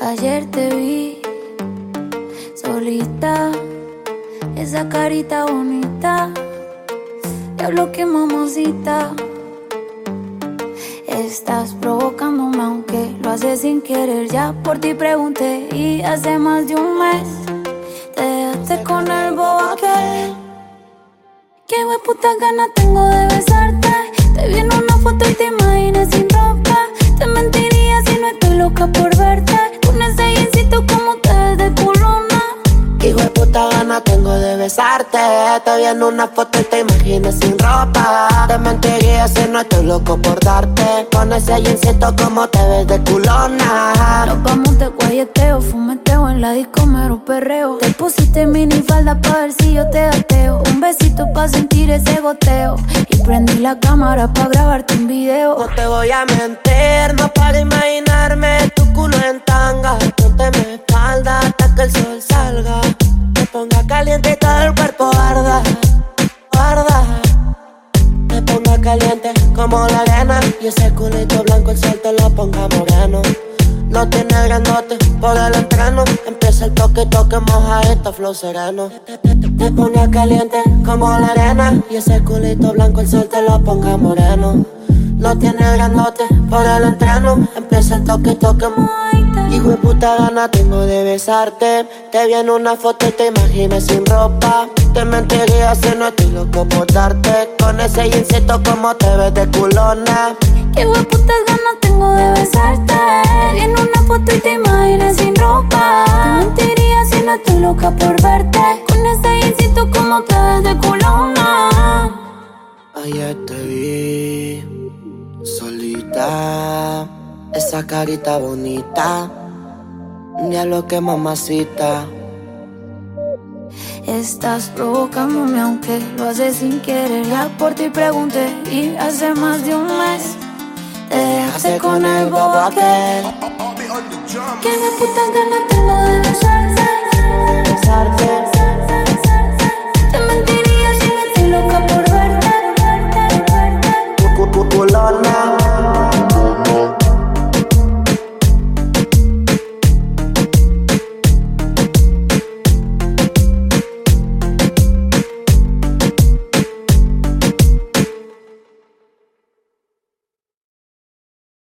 Ayer te vi solita, esa carita bonita. Diablo que mamosita. Estás provocándome aunque lo haces sin querer. Ya por ti pregunté y hace más de un mes te dejaste con el bobo aquel. Qué puta gana tengo de besarte. Te vi en una foto y te imaginé sin puta gana tengo de besarte. Te vi en una foto y te imaginé sin ropa. Te mentiría si no estoy loco por darte. Con ese jeansito como te ves de culona. Nos vamos de guayeteo, fumeteo en la disco mero perreo. Te pusiste mini falda pa' ver si yo te gateo. Un besito pa' sentir ese goteo. Y prendí la cámara pa' grabarte un video. No te voy a mentir, no para imaginarme tu culo el cuerpo arda, arda. Me ponga caliente como la arena. Y ese culito blanco el sol te lo ponga moreno. No tiene grandote por el entreno. Empieza el toque, toque, moja esto, flow sereno. Te ponga caliente como la arena. Y ese culito blanco el sol te lo ponga moreno. No tiene grandote por el entreno. Empieza el toque, toque, Hijo de puta gana tengo de besarte. Te vi en una foto y te imaginé sin ropa. Te mentiría si no estoy loco por darte. Con ese jeansito como te ves de culona. Qué putas ganas tengo de besarte. Vi en una foto y te imaginé sin ropa. Te mentiría si no estoy loca por verte. Con ese jeansito como te ves de culona. Ayer te vi solita, esa carita bonita, lo que mamacita. Estás provocándome aunque lo haces sin querer. Ya por ti pregunté y hace más de un mes te dejaste con el bobo aquel. Que me puta gana tengo de besarte. Besarte.